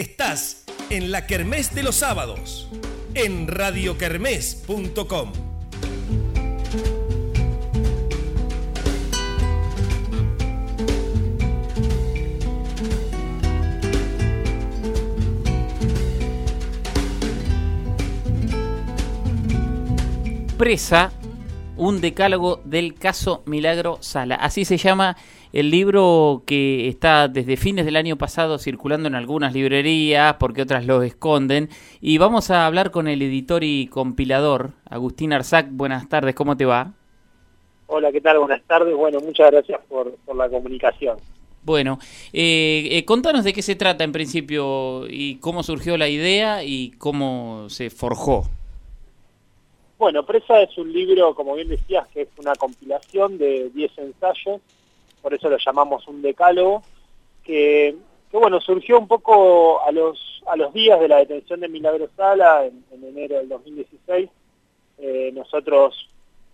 Estás en la Kermés de los sábados en radiokermés.com. Presa, un decálogo del caso Milagro Sala. Así se llama el libro que está desde fines del año pasado circulando en algunas librerías, porque otras lo esconden. Y vamos a hablar con el editor y compilador, Agustín Arzac. Buenas tardes, ¿cómo te va? Hola, ¿qué tal? Buenas tardes. Bueno, muchas gracias por, la comunicación. Bueno, eh, eh, contanos de qué se trata en principio y cómo surgió la idea y cómo se forjó. Bueno, Presa es un libro, como bien decías, que es una compilación de 10 ensayos por eso lo llamamos un decálogo, que, bueno, surgió un poco a los, a los días de la detención de Milagro Sala en, enero del 2016. Eh, nosotros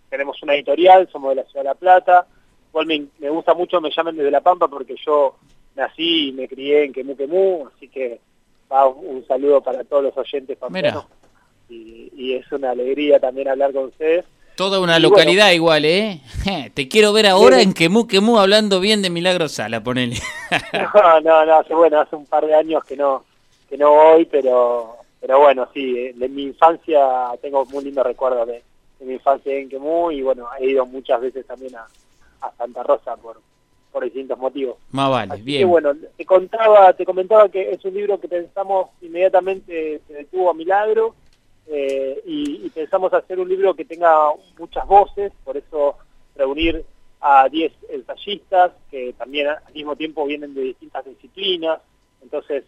tenemos una editorial, somos de la Ciudad de La Plata, igual me, gusta mucho me llamen desde La Pampa porque yo nací y me crié en Quemú Quemú, así que va un, saludo para todos los oyentes pampanos. Y, y es una alegría también hablar con ustedes. Toda una localidad igual, ¿eh? Te quiero ver ahora en Quemú, Quemú, hablando bien de Milagro Sala, ponele. no, no, no, hace, bueno, hace un par de años que no que no voy, pero pero bueno, sí, de mi infancia tengo muy lindo recuerdo de, mi infancia en Quemú y bueno, he ido muchas veces también a, Santa Rosa por, por distintos motivos. Más vale, bien. Que, bueno, te contaba, te comentaba que es un libro que pensamos inmediatamente se detuvo a Milagro, eh, y, pensamos hacer un libro que tenga muchas voces, por eso reunir a 10 ensayistas que también al mismo tiempo vienen de distintas disciplinas, entonces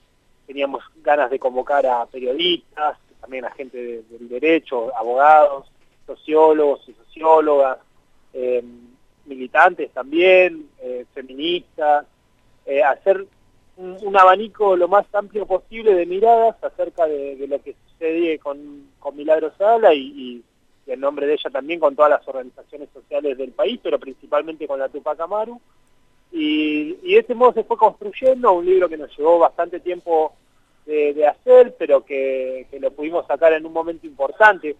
teníamos ganas de convocar a periodistas, también a gente del derecho, abogados, sociólogos y sociólogas, eh, militantes también, eh, feministas, hacer un, abanico lo más amplio posible de miradas acerca de, lo que con, con Milagro Sala y, en nombre de ella también con todas las organizaciones sociales del país, pero principalmente con la Tupac Amaru. Y, de ese modo se fue construyendo un libro que nos llevó bastante tiempo de, hacer, pero que, que, lo pudimos sacar en un momento importante.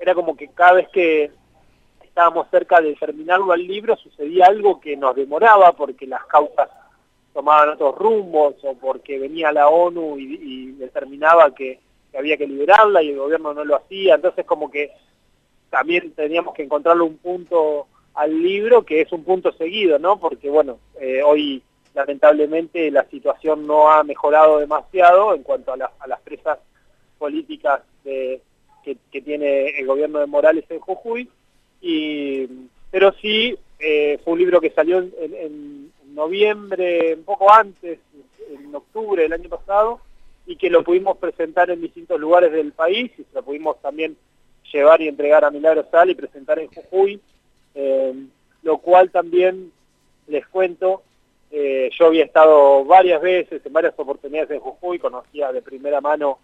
Era como que cada vez que estábamos cerca de terminarlo al libro sucedía algo que nos demoraba porque las causas tomaban otros rumbos o porque venía la ONU y, determinaba que, había que liberarla y el gobierno no lo hacía. Entonces como que también teníamos que encontrarle un punto al libro que es un punto seguido, ¿no? Porque bueno, eh, hoy lamentablemente la situación no ha mejorado demasiado en cuanto a, las presas políticas que, tiene el gobierno de Morales en Jujuy, y, pero sí eh, fue un libro que salió en noviembre, un poco antes, en octubre del año pasado, y que lo pudimos presentar en distintos lugares del país y se lo pudimos también llevar y entregar a Milagro Sal y presentar en Jujuy, eh, lo cual también les cuento, eh, yo había estado varias veces, en varias oportunidades en Jujuy, conocía de primera mano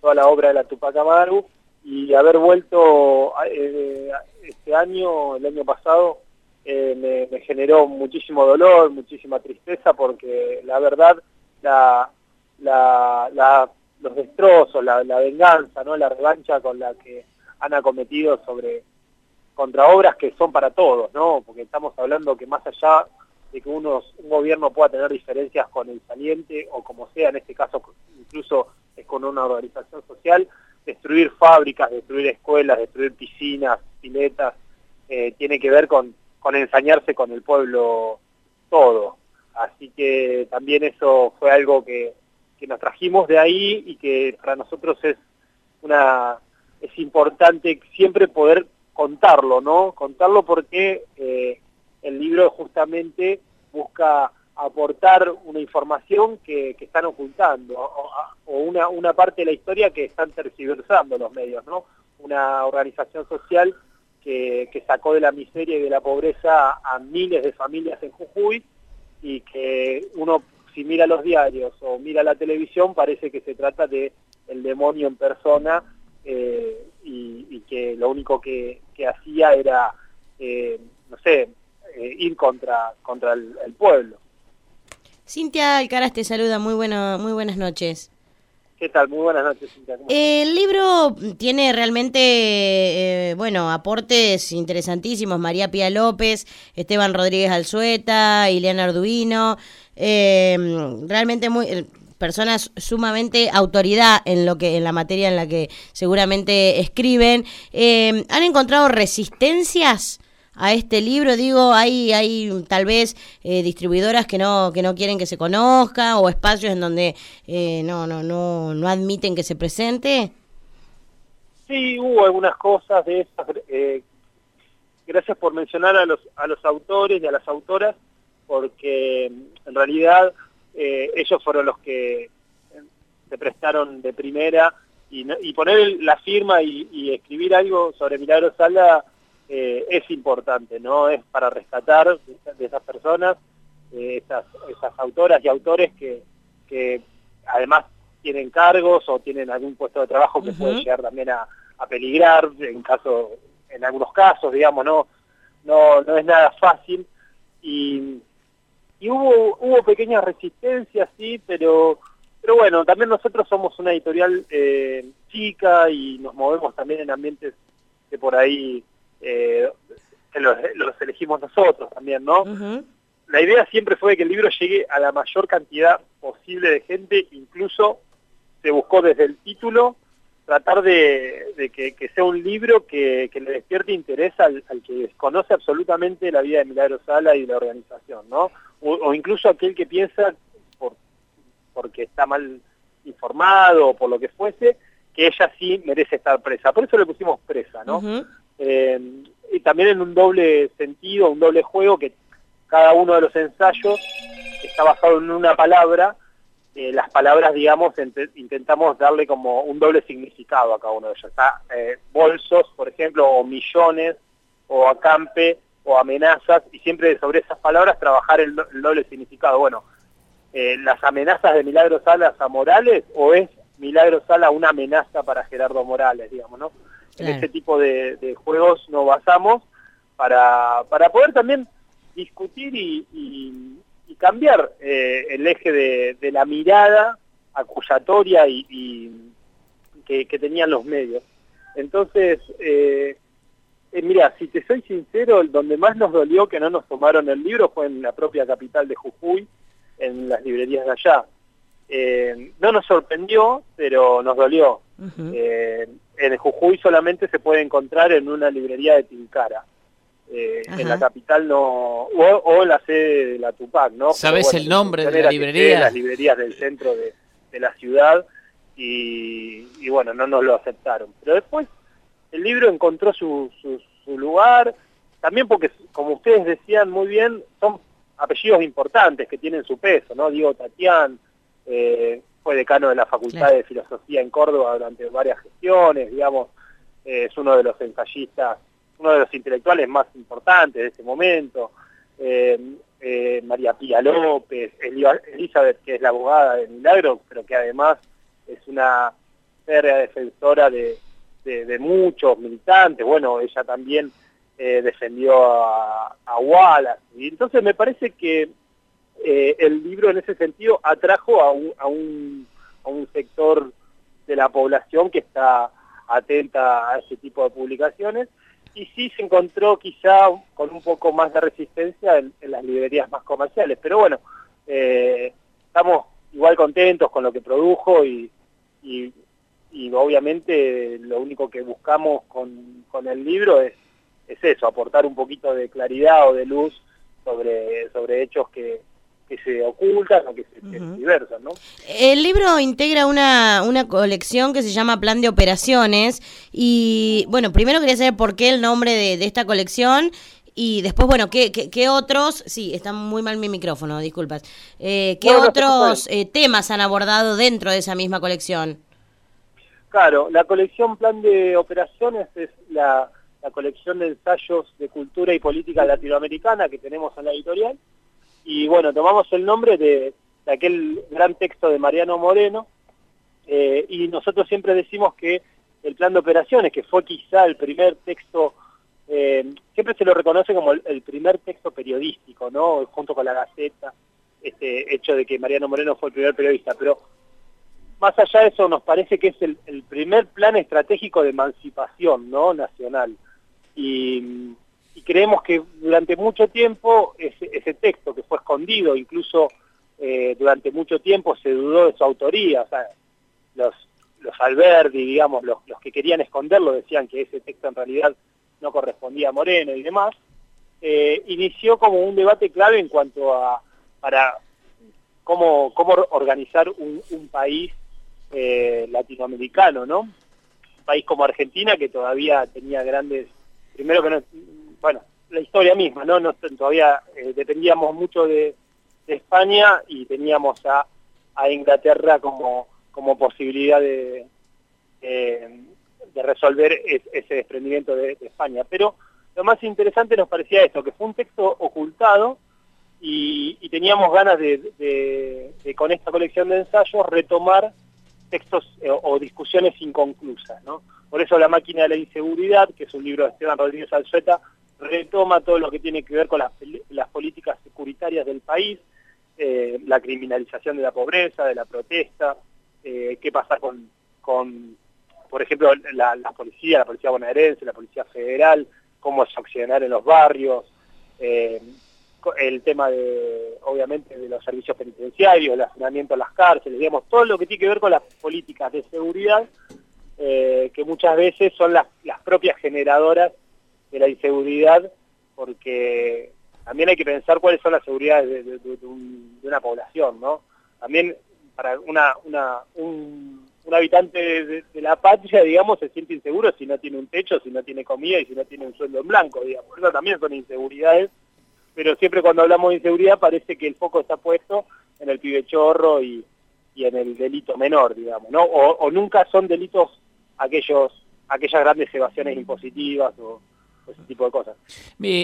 toda la obra de la Tupac Amaru, y haber vuelto eh, este año, el año pasado, eh, me, generó muchísimo dolor, muchísima tristeza, porque la verdad, la, los destrozos, la, venganza, ¿no? la revancha con la que han acometido sobre contra obras que son para todos, ¿no? porque estamos hablando que más allá de que unos, un gobierno pueda tener diferencias con el saliente o como sea, en este caso incluso es con una organización social, destruir fábricas, destruir escuelas, destruir piscinas, piletas, eh, tiene que ver con, con ensañarse con el pueblo todo. Así que también eso fue algo que, nos trajimos de ahí y que para nosotros es una es importante siempre poder contarlo, ¿no? Contarlo porque eh, el libro justamente busca aportar una información que, están ocultando o, una, una parte de la historia que están tergiversando los medios, ¿no? Una organización social que, sacó de la miseria y de la pobreza a miles de familias en Jujuy y que uno mira los diarios o mira la televisión parece que se trata de el demonio en persona eh, y, que lo único que, hacía era, eh, no sé, eh, ir contra, contra el, pueblo. Cintia Alcaraz te saluda, muy, bueno, muy buenas noches. ¿Qué tal? Muy buenas noches. El libro tiene realmente, eh, bueno, aportes interesantísimos. María Pía López, Esteban Rodríguez Alzueta, Ileana Arduino. Eh, realmente muy eh, personas sumamente autoridad en lo que en la materia en la que seguramente escriben. ¿Han encontrado resistencias? a este libro? Digo, hay, hay tal vez eh, distribuidoras que no, que no quieren que se conozca o espacios en donde eh, no, no, no, no admiten que se presente. Sí, hubo algunas cosas de esas. Eh, gracias por mencionar a los, a los autores y a las autoras, porque en realidad ellos fueron los que se prestaron de primera y, y poner la firma y, y escribir algo sobre Milagro Sala eh, es importante, ¿no? Es para rescatar de, esas personas, eh, esas, autoras y autores que, que además tienen cargos o tienen algún puesto de trabajo que puede llegar también a, peligrar en caso en algunos casos digamos no no no es nada fácil y, y hubo hubo pequeñas resistencias sí pero pero bueno también nosotros somos una editorial eh, chica y nos movemos también en ambientes que por ahí eh, que los, elegimos nosotros también, ¿no? La idea siempre fue que el libro llegue a la mayor cantidad posible de gente, incluso se buscó desde el título tratar de, que, sea un libro que, le despierte interés al, que desconoce absolutamente la vida de Milagro Sala y de la organización, ¿no? O, incluso aquel que piensa, por, porque está mal informado o por lo que fuese, que ella sí merece estar presa. Por eso le pusimos presa, ¿no? Eh, y también en un doble sentido, un doble juego, que cada uno de los ensayos está basado en una palabra, eh, las palabras, digamos, intentamos darle como un doble significado a cada uno de ellos. Está eh, bolsos, por ejemplo, o millones, o acampe, o amenazas, y siempre sobre esas palabras trabajar el, doble significado. Bueno, las amenazas de Milagro Sala a Morales, o es Milagro Sala una amenaza para Gerardo Morales, digamos, ¿no? en este tipo de, juegos nos basamos para, para poder también discutir y, cambiar eh, el eje de, la mirada acusatoria y, que, tenían los medios. Entonces, eh, eh, mira, si te soy sincero, donde más nos dolió que no nos tomaron el libro fue en la propia capital de Jujuy, en las librerías de allá. no nos sorprendió, pero nos dolió en Jujuy solamente se puede encontrar en una librería de Tilcara. Eh, en la capital no, o, la sede de la Tupac, ¿no? ¿Sabes el nombre de la librería? Las librerías del centro de, la ciudad y, bueno, no nos lo aceptaron. Pero después el libro encontró su, su, lugar, también porque, como ustedes decían muy bien, son apellidos importantes que tienen su peso, ¿no? Diego Tatián, eh, fue decano de la Facultad de Filosofía en Córdoba durante varias gestiones, digamos, eh, es uno de los ensayistas, uno de los intelectuales más importantes de ese momento, eh, eh, María Pía López, Elizabeth, que es la abogada de Milagro, pero que además es una férrea defensora de, muchos militantes, bueno, ella también defendió a, a Wallace, y entonces me parece que eh, el libro en ese sentido atrajo a un, a, un, a un sector de la población que está atenta a ese tipo de publicaciones y sí se encontró quizá con un poco más de resistencia en, las librerías más comerciales. Pero bueno, eh, estamos igual contentos con lo que produjo y, y, obviamente lo único que buscamos con, con el libro es, es eso, aportar un poquito de claridad o de luz sobre, sobre hechos que, que se ocultan o que se, diversan, ¿no? El libro integra una, una colección que se llama Plan de Operaciones y, bueno, primero quería saber por qué el nombre de, esta colección y después, bueno, ¿qué, qué, otros, sí, está muy mal mi micrófono, disculpas, eh, ¿qué otros eh, temas han abordado dentro de esa misma colección? Claro, la colección Plan de Operaciones es la, la colección de ensayos de cultura y política latinoamericana que tenemos en la editorial y bueno, tomamos el nombre de, aquel gran texto de Mariano Moreno, eh, y nosotros siempre decimos que el plan de operaciones, que fue quizá el primer texto, eh, siempre se lo reconoce como el, primer texto periodístico, ¿no? Junto con la Gaceta, este hecho de que Mariano Moreno fue el primer periodista, pero más allá de eso, nos parece que es el, primer plan estratégico de emancipación ¿no? nacional. Y, creemos que durante mucho tiempo ese, texto que fue escondido, incluso eh, durante mucho tiempo se dudó de su autoría, o sea, los, los Alberdi, digamos, los, los que querían esconderlo decían que ese texto en realidad no correspondía a Moreno y demás, eh, inició como un debate clave en cuanto a para cómo, cómo organizar un, país eh, latinoamericano, ¿no? Un país como Argentina que todavía tenía grandes, primero que no, bueno, la historia misma, ¿no? no todavía eh, dependíamos mucho de, España y teníamos a, a Inglaterra como, como posibilidad de, de resolver ese desprendimiento de, España. Pero lo más interesante nos parecía esto, que fue un texto ocultado y, teníamos ganas de, con esta colección de ensayos, retomar textos eh, o, discusiones inconclusas. ¿no? Por eso La máquina de la inseguridad, que es un libro de Esteban Rodríguez Alzueta, retoma todo lo que tiene que ver con las, políticas securitarias del país, eh, la criminalización de la pobreza, de la protesta, eh, qué pasa con, con por ejemplo, la, policía, la policía bonaerense, la policía federal, cómo accionar en los barrios, eh, el tema de, obviamente, de los servicios penitenciarios, el hacinamiento en las cárceles, digamos, todo lo que tiene que ver con las políticas de seguridad, que muchas veces son las, propias generadoras de la inseguridad, porque también hay que pensar cuáles son las seguridades de, una población, ¿no? También para un habitante de, la patria, digamos, se siente inseguro si no tiene un techo, si no tiene comida y si no tiene un sueldo en blanco, digamos. Eso también son inseguridades, pero siempre cuando hablamos de inseguridad parece que el foco está puesto en el pibe chorro y, en el delito menor, digamos, ¿no? O, nunca son delitos aquellos aquellas grandes evasiones impositivas o, ese tipo de cosas.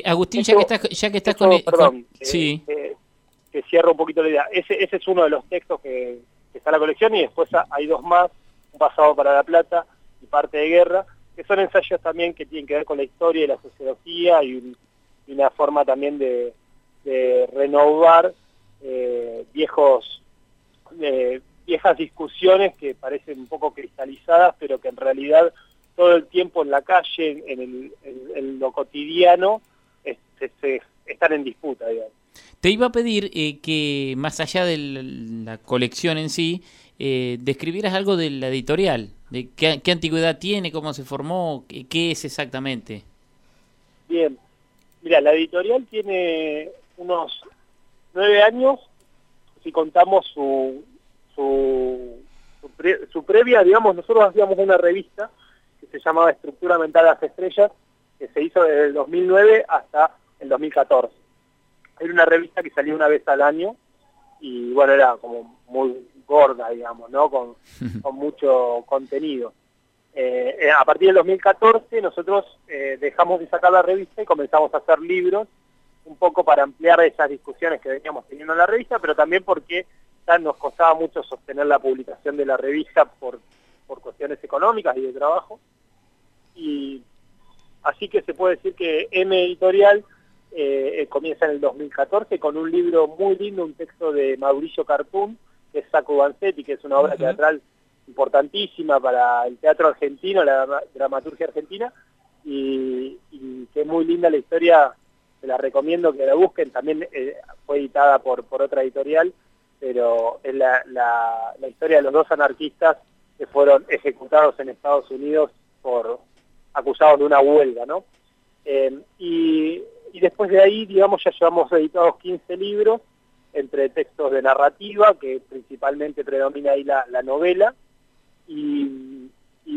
Agustín, ya que estás, ya que estás con, Perdón, sí. Eh, eh, que cierro un poquito la idea. Ese, ese es uno de los textos que está la colección y después hay dos más, un pasado para la plata y parte de guerra, que son ensayos también que tienen que ver con la historia y la sociología y, una forma también de, renovar eh, viejos eh, viejas discusiones que parecen un poco cristalizadas, pero que en realidad todo el tiempo en la calle, en, lo cotidiano, están en disputa, digamos. Te iba a pedir eh, que, más allá de la colección en sí, eh, describieras algo de la editorial, de qué, antigüedad tiene, cómo se formó, qué, es exactamente. Bien, mira, la editorial tiene unos nueve años, si contamos su, su, su, previa, digamos, nosotros hacíamos una revista que se llamaba Estructura Mental de las Estrellas, que se hizo desde el 2009 hasta el 2014 era una revista que salía una vez al año y bueno, era como muy gorda, digamos, ¿no? Con, mucho contenido. Eh, eh, a partir del 2014 nosotros eh, dejamos de sacar la revista y comenzamos a hacer libros, un poco para ampliar esas discusiones que veníamos teniendo en la revista, pero también porque ya nos costaba mucho sostener la publicación de la revista por, por cuestiones económicas y de trabajo. Y así que se puede decir que M Editorial eh, eh, comienza en el 2014 con un libro muy lindo, un texto de Mauricio Carpún, que es Saco Vanzetti, que es una obra teatral importantísima para el teatro argentino, la dramaturgia argentina, y, que es muy linda la historia, se la recomiendo que la busquen, también eh, fue editada por, por otra editorial, pero es la, la, historia de los dos anarquistas que fueron ejecutados en Estados Unidos por acusados de una huelga, ¿no? y y después de ahí, digamos, ya llevamos editados 15 libros, entre textos de narrativa, que principalmente predomina ahí la, novela, y,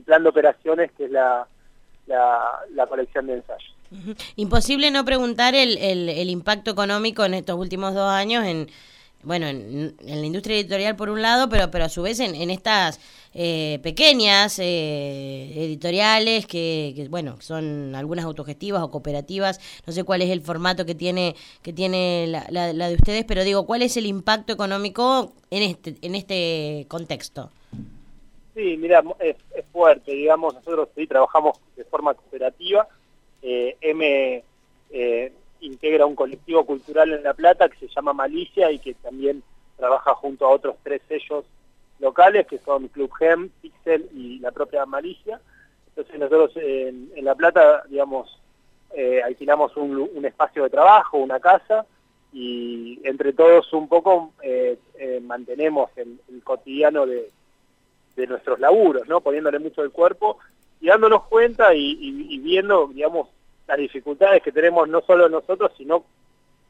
plan de operaciones, que es la, la, colección de ensayos. Imposible no preguntar el, el impacto económico en estos últimos dos años en bueno, en, la industria editorial por un lado, pero, pero a su vez en estas eh, pequeñas eh, editoriales que, bueno, son algunas autogestivas o cooperativas, no sé cuál es el formato que tiene, que tiene la, la, de ustedes, pero digo, ¿cuál es el impacto económico en este, en este contexto? Sí, mira, es, fuerte, digamos, nosotros sí trabajamos de forma cooperativa, eh, M integra un colectivo cultural en La Plata que se llama Malicia y que también trabaja junto a otros tres sellos locales, que son Club Gem, Pixel y la propia Malicia. Entonces nosotros en, La Plata, digamos, eh, alquilamos un, espacio de trabajo, una casa, y entre todos un poco eh, eh, mantenemos el, cotidiano de, nuestros laburos, ¿no? Poniéndole mucho el cuerpo y dándonos cuenta y, viendo, digamos, las dificultades que tenemos no solo nosotros, sino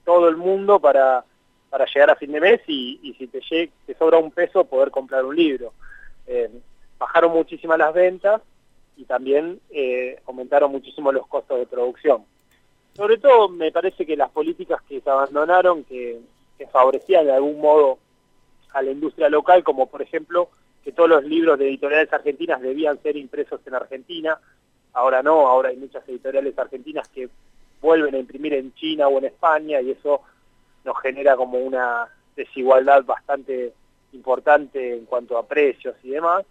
todo el mundo para, para llegar a fin de mes y, si te, te sobra un peso poder comprar un libro. Eh, bajaron muchísimas las ventas y también eh, aumentaron muchísimo los costos de producción. Sobre todo me parece que las políticas que se abandonaron, que favorecían de algún modo a la industria local, como por ejemplo que todos los libros de editoriales argentinas debían ser impresos en Argentina, ahora no, ahora hay muchas editoriales argentinas que vuelven a imprimir en China o en España y eso nos genera como una desigualdad bastante importante en cuanto a precios y demás,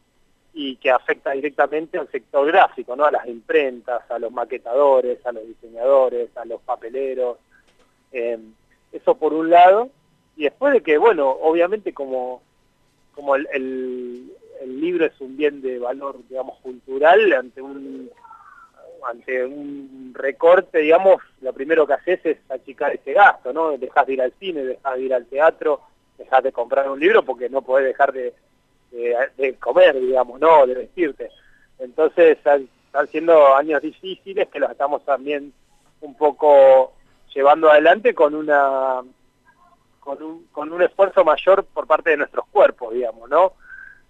y que afecta directamente al sector gráfico, ¿no? a las imprentas, a los maquetadores, a los diseñadores, a los papeleros. Em, eso por un lado, y después de que, bueno, obviamente como, como el, el libro es un bien de valor, digamos, cultural, ante un ante un recorte, digamos, lo primero que haces es achicar ese gasto, ¿no? Dejas de ir al cine, dejas de ir al teatro, dejas de comprar un libro porque no podés dejar de, comer, digamos, ¿no? De vestirte. Entonces están, siendo años difíciles que los estamos también un poco llevando adelante con una con un, con un esfuerzo mayor por parte de nuestros cuerpos, digamos, ¿no?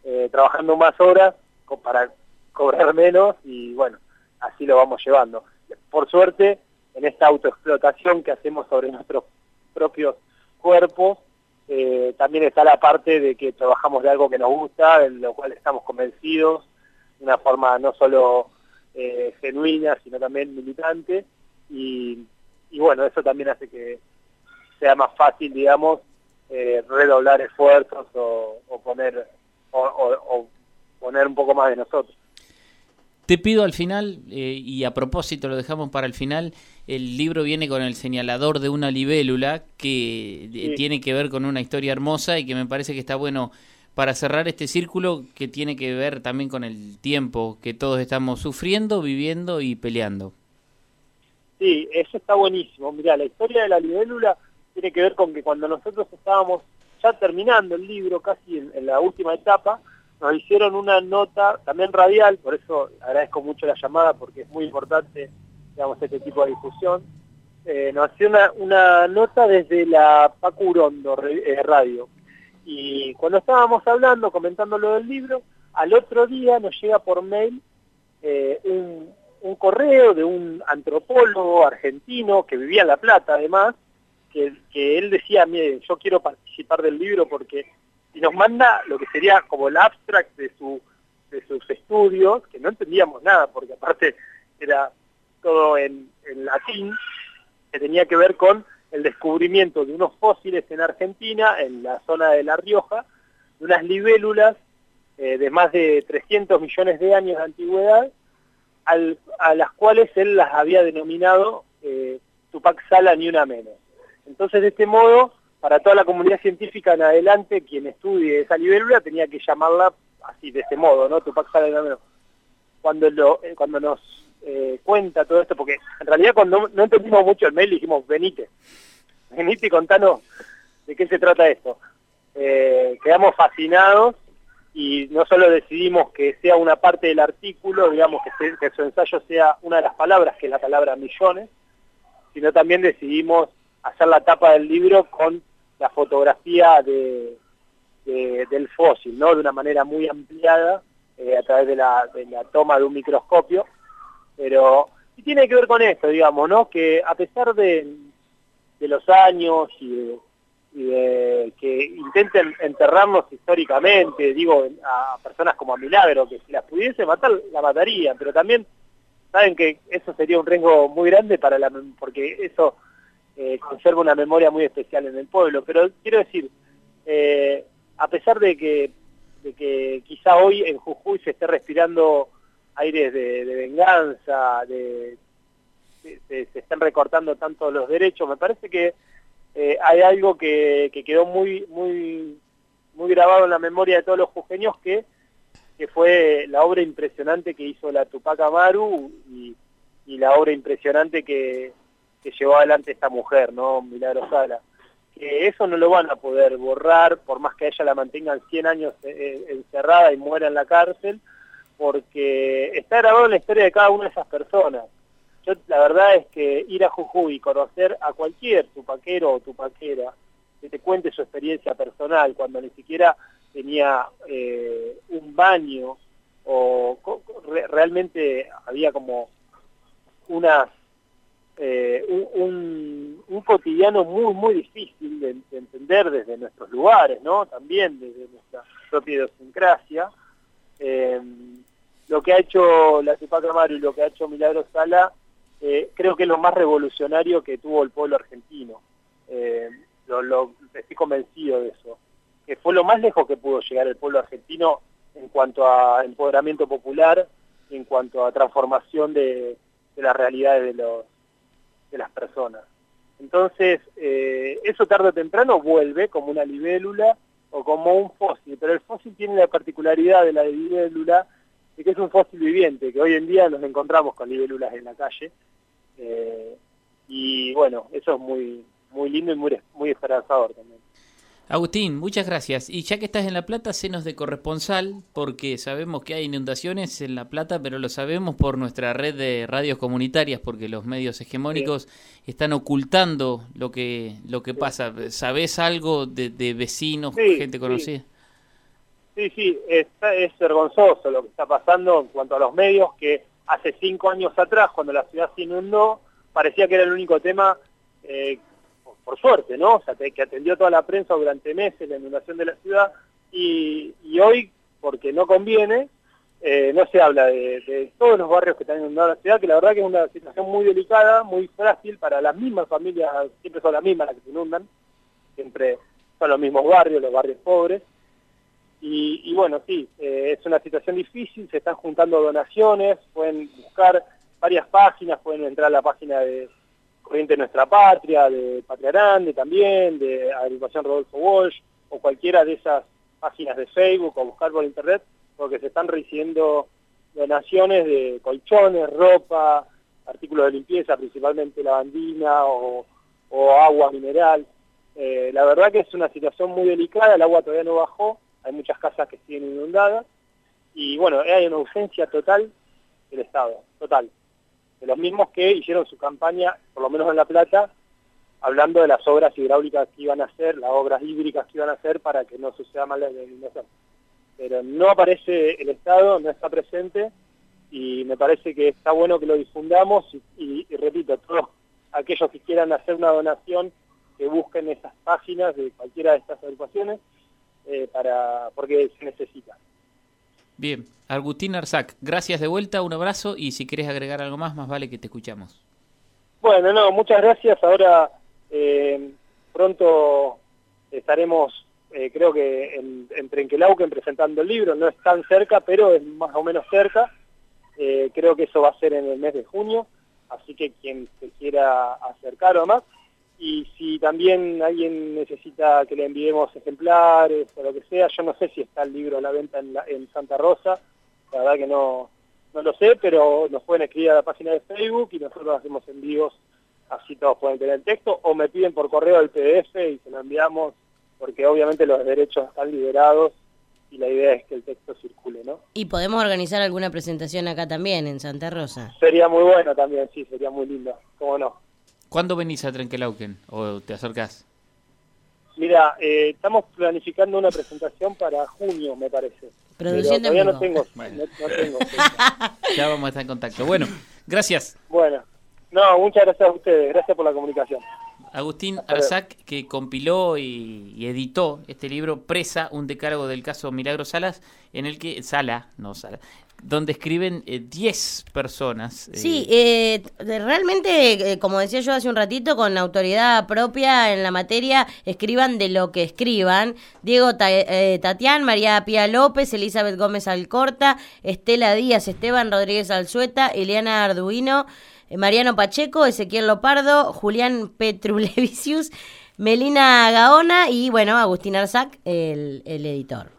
Eh, trabajando más horas para cobrar menos y bueno, así lo vamos llevando. Por suerte, en esta autoexplotación que hacemos sobre nuestros propios cuerpos, eh, también está la parte de que trabajamos de algo que nos gusta, en lo cual estamos convencidos, de una forma no solo eh, genuina, sino también militante, y, bueno, eso también hace que sea más fácil, digamos, eh, redoblar esfuerzos o, poner o poner un poco más de nosotros. Te pido al final, eh, y a propósito lo dejamos para el final, el libro viene con el señalador de una libélula que eh, tiene que ver con una historia hermosa y que me parece que está bueno para cerrar este círculo que tiene que ver también con el tiempo que todos estamos sufriendo, viviendo y peleando. Sí, eso está buenísimo. Mira, la historia de la libélula tiene que ver con que cuando nosotros estábamos ya terminando el libro, casi en la última etapa, nos hicieron una nota también radial, por eso agradezco mucho la llamada porque es muy importante, digamos, este tipo de difusión. Eh, nos hacía una, nota desde la Paco Urondo eh, Radio. Y cuando estábamos hablando, comentando lo del libro, al otro día nos llega por mail eh, un, un, correo de un antropólogo argentino que vivía en La Plata, además, que, que él decía, mire, yo quiero participar del libro porque y nos manda lo que sería como el abstract de, su, de sus estudios, que no entendíamos nada, porque aparte era todo en, latín, que tenía que ver con el descubrimiento de unos fósiles en Argentina, en la zona de La Rioja, de unas libélulas eh, de más de 300 millones de años de antigüedad, a las cuales él las había denominado eh, Tupac Sala ni una menos. Entonces, de este modo, para toda la comunidad científica en adelante, quien estudie esa libélula tenía que llamarla así, de ese modo, ¿no? Tupac Sala Cuando, lo, eh, cuando nos eh, cuenta todo esto, porque en realidad cuando no entendimos mucho el mail dijimos, venite, venite y contanos de qué se trata esto. Eh, quedamos fascinados y no solo decidimos que sea una parte del artículo, digamos que su ensayo sea una de las palabras, que es la palabra millones, sino también decidimos hacer la tapa del libro con la fotografía de, del fósil, ¿no? De una manera muy ampliada, eh, a través de la, toma de un microscopio, pero y tiene que ver con esto, digamos, ¿no? Que a pesar de, los años y de, que intenten enterrarnos históricamente, digo, a personas como a Milagro, que si las pudiese matar, la matarían, pero también saben que eso sería un riesgo muy grande para la porque eso eh, conserva una memoria muy especial en el pueblo. Pero quiero decir, eh, a pesar de que, de que quizá hoy en Jujuy se esté respirando aires de, venganza, de, se estén recortando tanto los derechos, me parece que eh, hay algo que, quedó muy, muy, muy grabado en la memoria de todos los jujeños que, que fue la obra impresionante que hizo la Tupac Amaru y, la obra impresionante que, que, llevó adelante esta mujer, ¿no? Milagro Sala. Que eso no lo van a poder borrar, por más que ella la mantengan 100 años eh, eh, encerrada y muera en la cárcel, porque está grabado en la historia de cada una de esas personas. Yo la verdad es que ir a Jujuy y conocer a cualquier tupaquero o tupaquera que te cuente su experiencia personal cuando ni siquiera tenía eh, un baño o realmente había como una eh, un, un, cotidiano muy muy difícil de, entender desde nuestros lugares, ¿no? También desde nuestra propia idiosincrasia. Eh, lo que ha hecho la Tupac Amaru y lo que ha hecho Milagro Sala, eh, creo que es lo más revolucionario que tuvo el pueblo argentino. Lo, estoy convencido de eso. Que fue lo más lejos que pudo llegar el pueblo argentino en cuanto a empoderamiento popular, en cuanto a transformación de, las realidades de, los, de las personas. Entonces, eh, eso tarde o temprano vuelve como una libélula o como un fósil, pero el fósil tiene la particularidad de la libélula y que es un fósil viviente, que hoy en día nos encontramos con libélulas en la calle. Eh, y bueno, eso es muy, muy lindo y muy, muy esperanzador también. Agustín, muchas gracias. Y ya que estás en La Plata, cenos de corresponsal, porque sabemos que hay inundaciones en La Plata, pero lo sabemos por nuestra red de radios comunitarias, porque los medios hegemónicos están ocultando lo que lo que pasa. ¿Sabés algo de, vecinos, gente conocida? Sí, sí, es, es vergonzoso lo que está pasando en cuanto a los medios, que hace cinco años atrás, cuando la ciudad se inundó, parecía que era el único tema, eh, por suerte, ¿no? O sea, que, atendió toda la prensa durante meses la inundación de la ciudad, y, hoy, porque no conviene, eh, no se habla de, todos los barrios que están inundando la ciudad, que la verdad que es una situación muy delicada, muy frágil para las mismas familias, siempre son las mismas las que se inundan, siempre son los mismos barrios, los barrios pobres, y, bueno, sí, eh, es una situación difícil, se están juntando donaciones, pueden buscar varias páginas, pueden entrar a la página de Corriente Nuestra Patria, de Patria Grande también, de Agrupación Rodolfo Walsh, o cualquiera de esas páginas de Facebook o buscar por internet, porque se están recibiendo donaciones de colchones, ropa, artículos de limpieza, principalmente lavandina o, o agua mineral. Eh, la verdad que es una situación muy delicada, el agua todavía no bajó, hay muchas casas que siguen inundadas y bueno, hay una ausencia total del Estado, total. De los mismos que hicieron su campaña, por lo menos en La Plata, hablando de las obras hidráulicas que iban a hacer, las obras hídricas que iban a hacer para que no suceda mal la inundación. Pero no aparece el Estado, no está presente y me parece que está bueno que lo difundamos y, y repito, todos aquellos que quieran hacer una donación que busquen esas páginas de cualquiera de estas agrupaciones eh, para porque se necesita. Bien, Agustín Arzac, gracias de vuelta, un abrazo y si quieres agregar algo más, más vale que te escuchamos. Bueno, no, muchas gracias. Ahora eh, pronto estaremos, eh, creo que en, en Trenquelauquen presentando el libro, no es tan cerca, pero es más o menos cerca. creo que eso va a ser en el mes de junio, así que quien se quiera acercar o más, y si también alguien necesita que le enviemos ejemplares o lo que sea, yo no sé si está el libro a la venta en, en Santa Rosa, la verdad que no, no lo sé, pero nos pueden escribir a la página de Facebook y nosotros hacemos envíos, así todos pueden tener el texto, o me piden por correo el PDF y se lo enviamos, porque obviamente los derechos están liberados y la idea es que el texto circule, ¿no? Y podemos organizar alguna presentación acá también, en Santa Rosa. Sería muy bueno también, sí, sería muy lindo, cómo no. ¿Cuándo venís a Trenquelauquen o te acercás? Mira, eh, estamos planificando una presentación para junio, me parece. Produciendo todavía no tengo, no, tengo ya vamos a estar en contacto. Bueno, gracias. Bueno, no, muchas gracias a ustedes, gracias por la comunicación. Agustín Arzac, que compiló y, editó este libro, Presa, un decálogo del caso Milagro Salas, en el que, Sala, no Sala, donde escriben 10 eh, personas. Eh. Sí, eh, realmente, como decía yo hace un ratito, con autoridad propia en la materia, escriban de lo que escriban. Diego Tatián, María Pía López, Elizabeth Gómez Alcorta, Estela Díaz, Esteban Rodríguez Alzueta, Eliana Arduino, Mariano Pacheco, Ezequiel Lopardo, Julián Petrulevicius, Melina Gaona y bueno, Agustín Arzac, el editor.